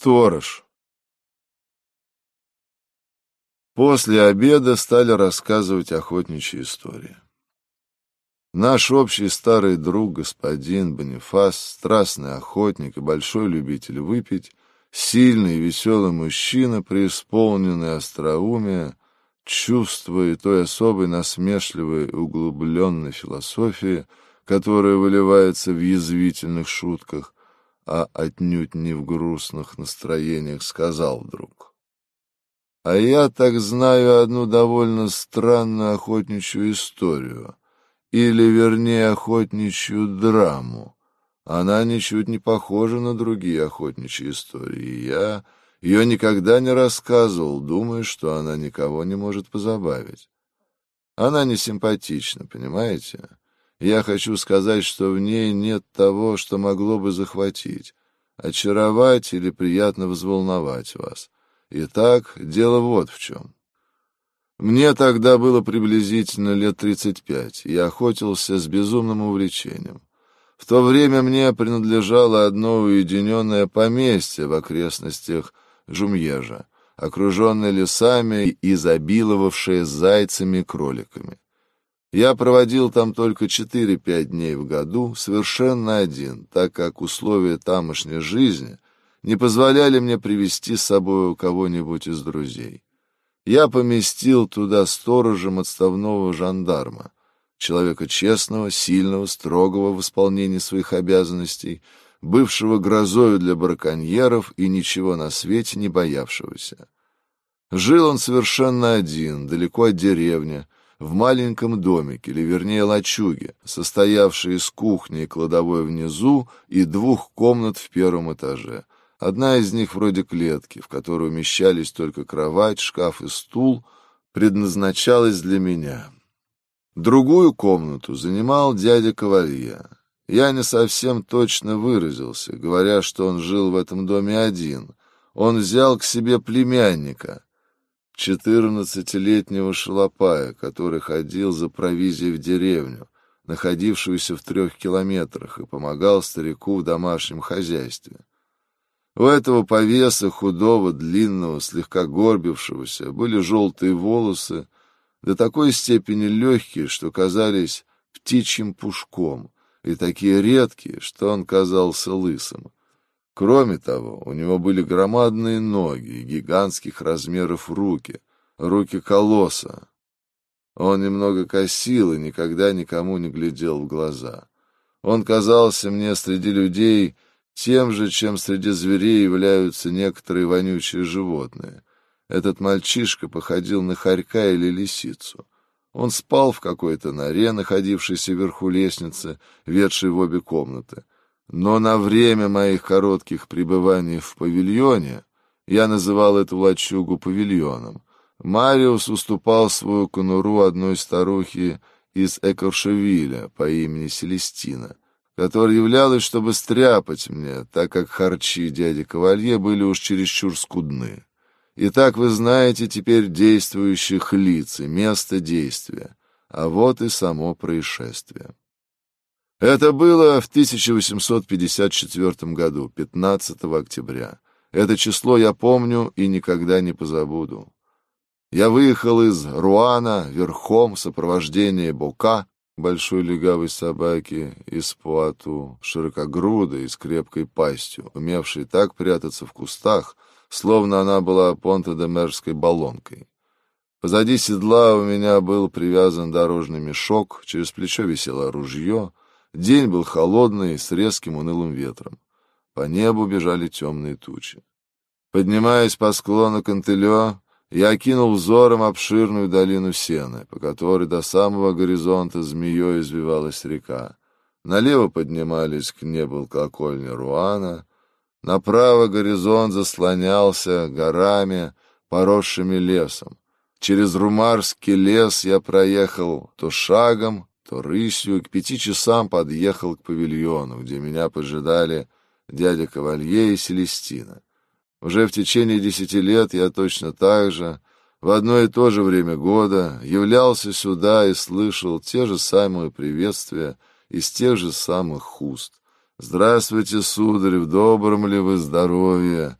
Сторож. После обеда стали рассказывать охотничьи истории. Наш общий старый друг, господин Бонифас, страстный охотник и большой любитель выпить, сильный и веселый мужчина, преисполненный остроумия, чувства и той особой насмешливой углубленной философии, которая выливается в язвительных шутках, а отнюдь не в грустных настроениях, сказал вдруг. А я так знаю одну довольно странную охотничью историю, или, вернее, охотничью драму. Она ничуть не похожа на другие охотничьи истории. Я ее никогда не рассказывал, думая, что она никого не может позабавить. Она не симпатична, понимаете? Я хочу сказать, что в ней нет того, что могло бы захватить, очаровать или приятно взволновать вас. Итак, дело вот в чем. Мне тогда было приблизительно лет тридцать пять, я охотился с безумным увлечением. В то время мне принадлежало одно уединенное поместье в окрестностях Жумьежа, окруженное лесами и изобиловавшее зайцами и кроликами. Я проводил там только четыре-пять дней в году, совершенно один, так как условия тамошней жизни не позволяли мне привести с собой кого-нибудь из друзей. Я поместил туда сторожем отставного жандарма, человека честного, сильного, строгого в исполнении своих обязанностей, бывшего грозою для браконьеров и ничего на свете не боявшегося. Жил он совершенно один, далеко от деревни, в маленьком домике, или вернее лачуге, состоявшей из кухни и кладовой внизу и двух комнат в первом этаже. Одна из них вроде клетки, в которой умещались только кровать, шкаф и стул, предназначалась для меня. Другую комнату занимал дядя Кавалья. Я не совсем точно выразился, говоря, что он жил в этом доме один. Он взял к себе племянника — четырнадцатилетнего шалопая, который ходил за провизией в деревню, находившуюся в трех километрах, и помогал старику в домашнем хозяйстве. У этого повеса, худого, длинного, слегка горбившегося, были желтые волосы, до такой степени легкие, что казались птичьим пушком, и такие редкие, что он казался лысым. Кроме того, у него были громадные ноги гигантских размеров руки, руки колосса. Он немного косил и никогда никому не глядел в глаза. Он казался мне среди людей тем же, чем среди зверей являются некоторые вонючие животные. Этот мальчишка походил на хорька или лисицу. Он спал в какой-то норе, находившейся вверху лестницы, ведшей в обе комнаты. Но на время моих коротких пребываний в павильоне, я называл эту лачугу павильоном, Мариус уступал свою конуру одной старухе из Экоршевиля по имени Селестина, которая являлась, чтобы стряпать мне, так как харчи дяди Кавалье были уж чересчур скудны. Итак, вы знаете теперь действующих лиц и место действия, а вот и само происшествие. Это было в 1854 году, 15 октября. Это число я помню и никогда не позабуду. Я выехал из Руана верхом в сопровождении Бока, большой легавой собаки, из Пуату, широкогрудой, с крепкой пастью, умевшей так прятаться в кустах, словно она была понто-де-мерской баллонкой. Позади седла у меня был привязан дорожный мешок, через плечо висело ружье — День был холодный, с резким унылым ветром. По небу бежали темные тучи. Поднимаясь по склону Кантелё, я окинул взором обширную долину Сены, по которой до самого горизонта змеей извивалась река. Налево поднимались к небу колокольни Руана, направо горизонт заслонялся горами, поросшими лесом. Через Румарский лес я проехал то шагом, то рысью к пяти часам подъехал к павильону, где меня поджидали дядя Кавалье и Селестина. Уже в течение десяти лет я точно так же, в одно и то же время года, являлся сюда и слышал те же самые приветствия из тех же самых уст. «Здравствуйте, сударь, в добром ли вы здоровье?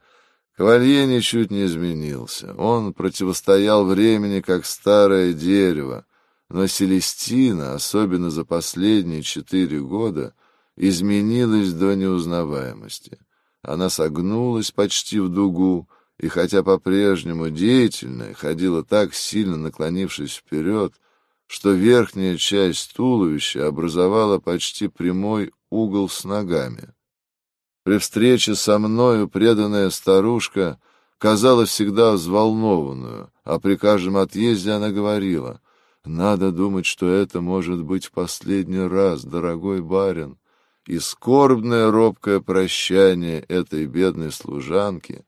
Кавалье ничуть не изменился. Он противостоял времени, как старое дерево, но Селестина, особенно за последние четыре года, изменилась до неузнаваемости. Она согнулась почти в дугу, и хотя по-прежнему деятельная, ходила так сильно наклонившись вперед, что верхняя часть туловища образовала почти прямой угол с ногами. При встрече со мною преданная старушка казалась всегда взволнованную, а при каждом отъезде она говорила, «Надо думать, что это может быть в последний раз, дорогой барин». И скорбное робкое прощание этой бедной служанки,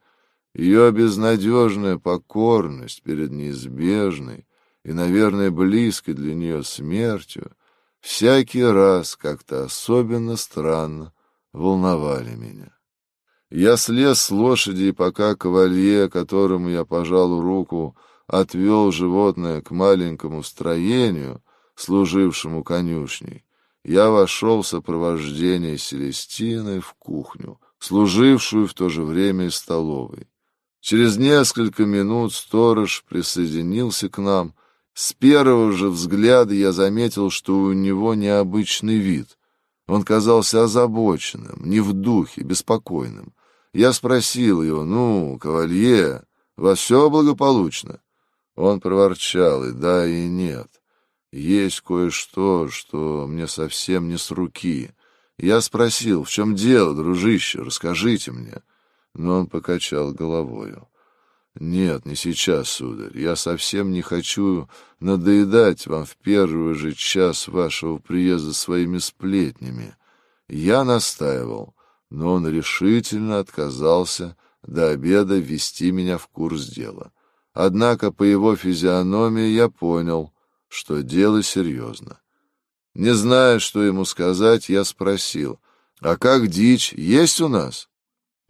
ее безнадежная покорность перед неизбежной и, наверное, близкой для нее смертью, всякий раз как-то особенно странно волновали меня. Я слез с лошади, и пока кавалье, которому я пожал руку, отвел животное к маленькому строению, служившему конюшней, я вошел в сопровождение Селестины в кухню, служившую в то же время и столовой. Через несколько минут сторож присоединился к нам. С первого же взгляда я заметил, что у него необычный вид. Он казался озабоченным, не в духе, беспокойным. Я спросил его, ну, кавалье, во все благополучно? Он проворчал, и да, и нет. Есть кое-что, что мне совсем не с руки. Я спросил, в чем дело, дружище, расскажите мне. Но он покачал головою. «Нет, не сейчас, сударь. Я совсем не хочу надоедать вам в первый же час вашего приезда своими сплетнями. Я настаивал, но он решительно отказался до обеда ввести меня в курс дела. Однако по его физиономии я понял, что дело серьезно. Не зная, что ему сказать, я спросил, «А как дичь есть у нас?»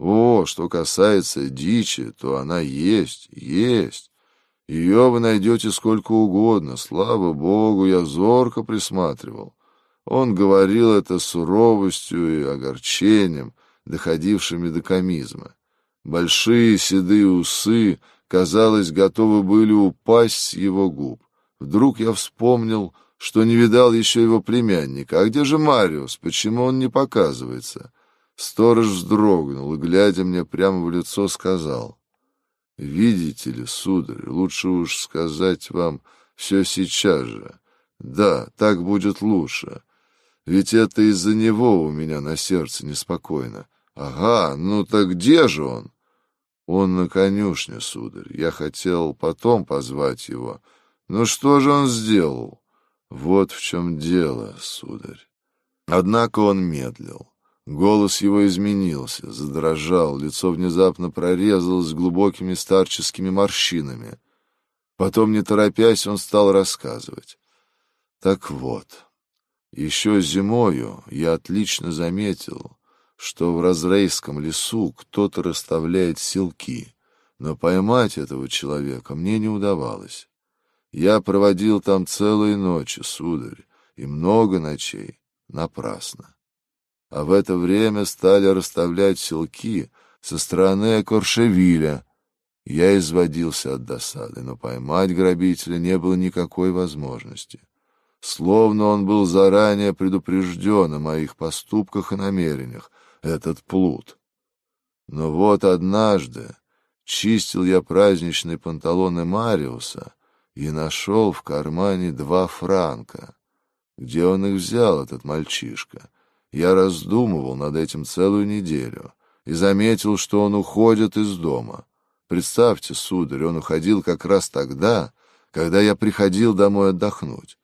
О, что касается дичи, то она есть, есть. Ее вы найдете сколько угодно. Слава Богу, я зорко присматривал. Он говорил это суровостью и огорчением, доходившими до комизма. Большие седые усы, казалось, готовы были упасть с его губ. Вдруг я вспомнил, что не видал еще его племянника. А где же Мариус? Почему он не показывается? Сторож вздрогнул и, глядя мне прямо в лицо, сказал, «Видите ли, сударь, лучше уж сказать вам все сейчас же. Да, так будет лучше. Ведь это из-за него у меня на сердце неспокойно. Ага, ну так где же он?» «Он на конюшне, сударь. Я хотел потом позвать его. Но что же он сделал?» «Вот в чем дело, сударь». Однако он медлил. Голос его изменился, задрожал, лицо внезапно прорезалось глубокими старческими морщинами. Потом, не торопясь, он стал рассказывать. Так вот, еще зимою я отлично заметил, что в Разрейском лесу кто-то расставляет селки, но поймать этого человека мне не удавалось. Я проводил там целые ночи, сударь, и много ночей напрасно а в это время стали расставлять селки со стороны Коршевиля. Я изводился от досады, но поймать грабителя не было никакой возможности. Словно он был заранее предупрежден о моих поступках и намерениях, этот плут. Но вот однажды чистил я праздничные панталоны Мариуса и нашел в кармане два франка. Где он их взял, этот мальчишка? Я раздумывал над этим целую неделю и заметил, что он уходит из дома. Представьте, сударь, он уходил как раз тогда, когда я приходил домой отдохнуть.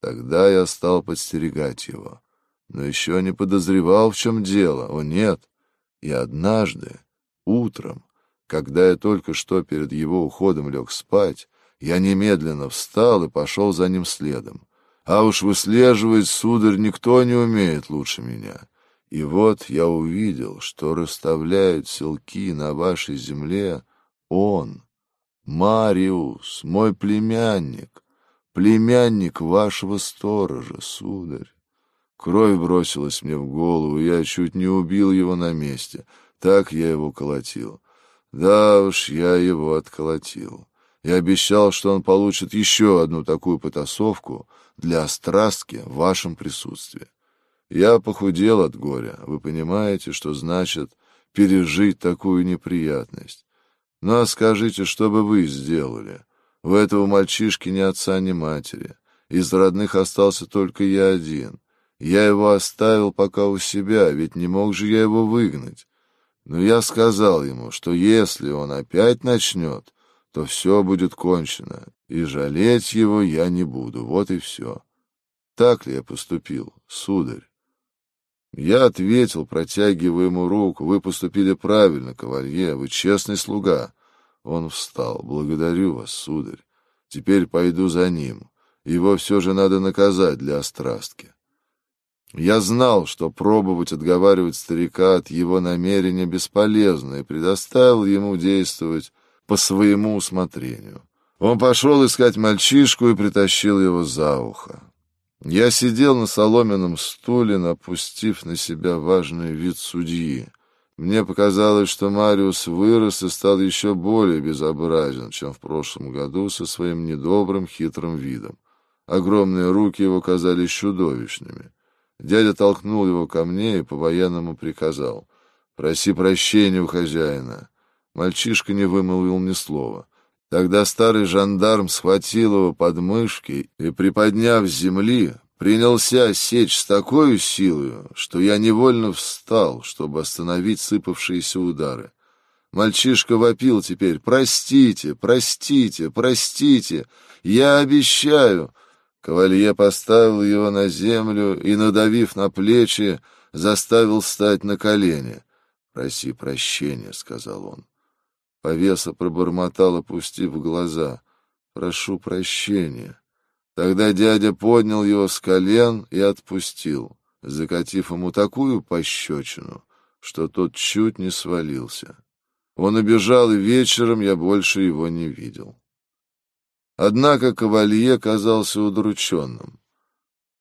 Тогда я стал подстерегать его, но еще не подозревал, в чем дело. О, нет! И однажды, утром, когда я только что перед его уходом лег спать, я немедленно встал и пошел за ним следом. А уж выслеживать, сударь, никто не умеет лучше меня. И вот я увидел, что расставляет селки на вашей земле он, Мариус, мой племянник, племянник вашего сторожа, сударь. Кровь бросилась мне в голову, я чуть не убил его на месте. Так я его колотил. Да уж, я его отколотил. Я обещал, что он получит еще одну такую потасовку для острастки в вашем присутствии. Я похудел от горя. Вы понимаете, что значит пережить такую неприятность? Ну а скажите, что бы вы сделали? У этого мальчишки ни отца, ни матери. Из родных остался только я один. Я его оставил пока у себя, ведь не мог же я его выгнать. Но я сказал ему, что если он опять начнет, то все будет кончено, и жалеть его я не буду, вот и все. Так ли я поступил, сударь? Я ответил, протягивая ему руку, вы поступили правильно, кавалье, вы честный слуга. Он встал. Благодарю вас, сударь. Теперь пойду за ним. Его все же надо наказать для острастки. Я знал, что пробовать отговаривать старика от его намерения бесполезно, и предоставил ему действовать по своему усмотрению. Он пошел искать мальчишку и притащил его за ухо. Я сидел на соломенном стуле, напустив на себя важный вид судьи. Мне показалось, что Мариус вырос и стал еще более безобразен, чем в прошлом году со своим недобрым хитрым видом. Огромные руки его казались чудовищными. Дядя толкнул его ко мне и по-военному приказал. «Проси прощения у хозяина». Мальчишка не вымолвил ни слова. Тогда старый жандарм схватил его под мышки и, приподняв с земли, принялся сечь с такой силой, что я невольно встал, чтобы остановить сыпавшиеся удары. Мальчишка вопил теперь «Простите, простите, простите! Я обещаю!» Кавалье поставил его на землю и, надавив на плечи, заставил встать на колени. «Проси прощения», — сказал он. Повеса пробормотал, опустив глаза. «Прошу прощения». Тогда дядя поднял его с колен и отпустил, закатив ему такую пощечину, что тот чуть не свалился. Он убежал, и вечером я больше его не видел. Однако кавалье казался удрученным.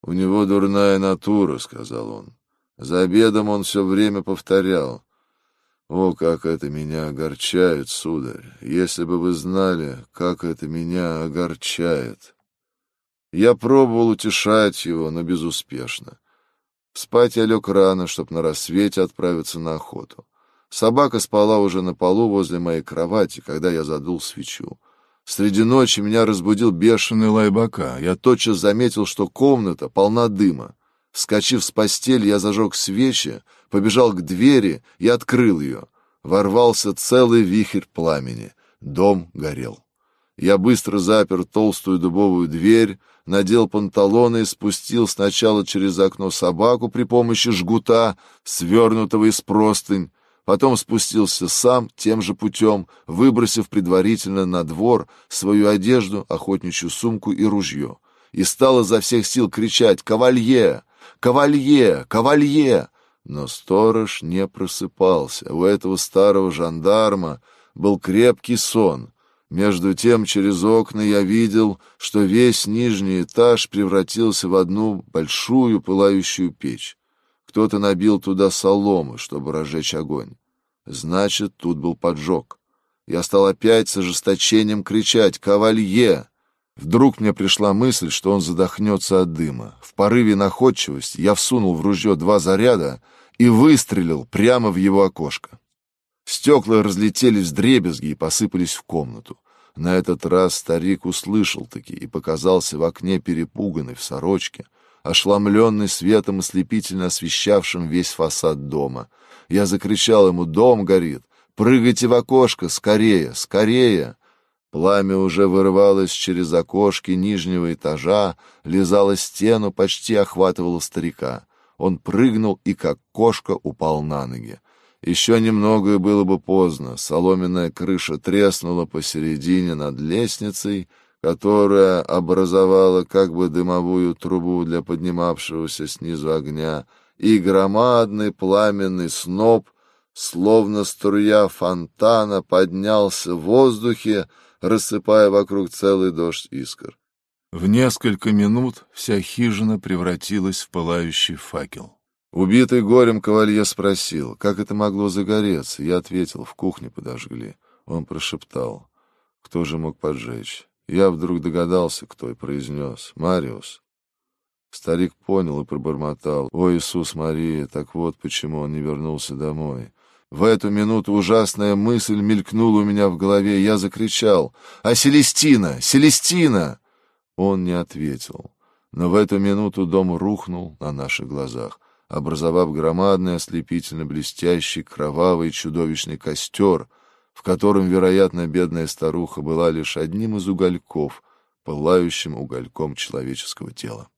«У него дурная натура», — сказал он. За обедом он все время повторял. «О, как это меня огорчает, сударь! Если бы вы знали, как это меня огорчает!» Я пробовал утешать его, но безуспешно. Спать я лег рано, чтоб на рассвете отправиться на охоту. Собака спала уже на полу возле моей кровати, когда я задул свечу. Среди ночи меня разбудил бешеный лай бока. Я тотчас заметил, что комната полна дыма. Вскочив с постели, я зажег свечи, побежал к двери и открыл ее. Ворвался целый вихрь пламени. Дом горел. Я быстро запер толстую дубовую дверь, надел панталоны и спустил сначала через окно собаку при помощи жгута, свернутого из простынь, потом спустился сам тем же путем, выбросив предварительно на двор свою одежду, охотничью сумку и ружье, и стал изо всех сил кричать «Кавалье! Кавалье! Кавалье!» Но сторож не просыпался. У этого старого жандарма был крепкий сон — между тем, через окна я видел, что весь нижний этаж превратился в одну большую пылающую печь. Кто-то набил туда соломы, чтобы разжечь огонь. Значит, тут был поджог. Я стал опять с ожесточением кричать «Кавалье!». Вдруг мне пришла мысль, что он задохнется от дыма. В порыве находчивости я всунул в ружье два заряда и выстрелил прямо в его окошко. Стекла разлетелись в дребезги и посыпались в комнату. На этот раз старик услышал-таки и показался в окне перепуганный в сорочке, ошламленный светом ослепительно освещавшим весь фасад дома. Я закричал ему «Дом горит! Прыгайте в окошко! Скорее! Скорее!» Пламя уже вырывалось через окошки нижнего этажа, лизало стену, почти охватывало старика. Он прыгнул и, как кошка, упал на ноги. Еще немного и было бы поздно. Соломенная крыша треснула посередине над лестницей, которая образовала как бы дымовую трубу для поднимавшегося снизу огня, и громадный пламенный сноп, словно струя фонтана, поднялся в воздухе, рассыпая вокруг целый дождь искр. В несколько минут вся хижина превратилась в пылающий факел. Убитый горем кавалье спросил, как это могло загореться. Я ответил, в кухне подожгли. Он прошептал, кто же мог поджечь. Я вдруг догадался, кто, и произнес, Мариус. Старик понял и пробормотал, «О, Иисус Мария, так вот почему он не вернулся домой». В эту минуту ужасная мысль мелькнула у меня в голове, я закричал, «А Селестина! Селестина!» Он не ответил, но в эту минуту дом рухнул на наших глазах образовав громадный, ослепительно блестящий, кровавый, чудовищный костер, в котором, вероятно, бедная старуха была лишь одним из угольков, пылающим угольком человеческого тела.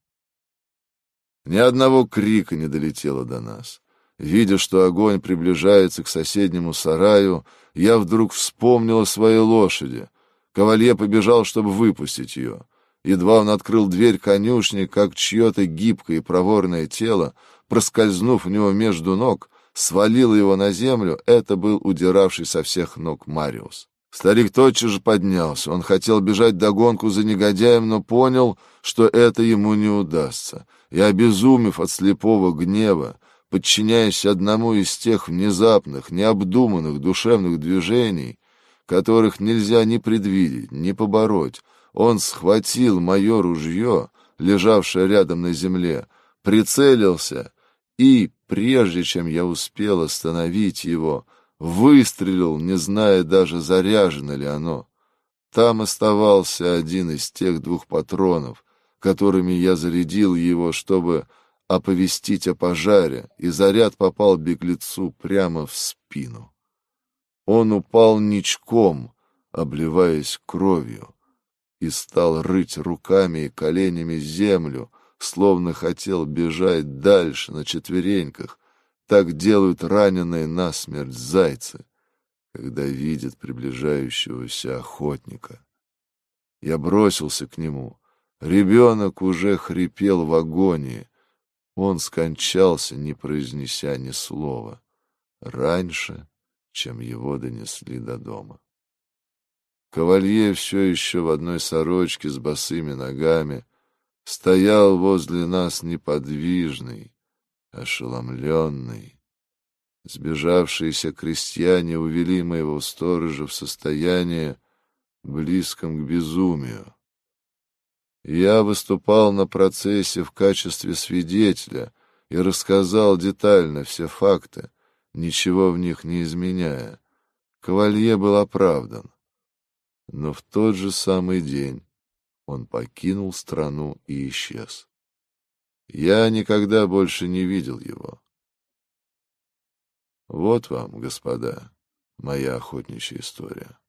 Ни одного крика не долетело до нас. Видя, что огонь приближается к соседнему сараю, я вдруг вспомнил о своей лошади. Кавалье побежал, чтобы выпустить ее. Едва он открыл дверь конюшни, как чье-то гибкое и проворное тело проскользнув у него между ног, свалил его на землю, это был удиравший со всех ног Мариус. Старик тотчас же поднялся. Он хотел бежать догонку за негодяем, но понял, что это ему не удастся. И, обезумев от слепого гнева, подчиняясь одному из тех внезапных, необдуманных душевных движений, которых нельзя ни предвидеть, ни побороть, он схватил мое ружье, лежавшее рядом на земле, прицелился и, прежде чем я успел остановить его, выстрелил, не зная даже, заряжено ли оно. Там оставался один из тех двух патронов, которыми я зарядил его, чтобы оповестить о пожаре, и заряд попал беглецу прямо в спину. Он упал ничком, обливаясь кровью, и стал рыть руками и коленями землю, словно хотел бежать дальше на четвереньках. Так делают раненые насмерть зайцы, когда видят приближающегося охотника. Я бросился к нему. Ребенок уже хрипел в агонии. Он скончался, не произнеся ни слова, раньше, чем его донесли до дома. Кавалье все еще в одной сорочке с босыми ногами стоял возле нас неподвижный, ошеломленный. Сбежавшиеся крестьяне увели моего сторожа в состояние, близком к безумию. Я выступал на процессе в качестве свидетеля и рассказал детально все факты, ничего в них не изменяя. Кавалье был оправдан. Но в тот же самый день он покинул страну и исчез. Я никогда больше не видел его. Вот вам, господа, моя охотничья история.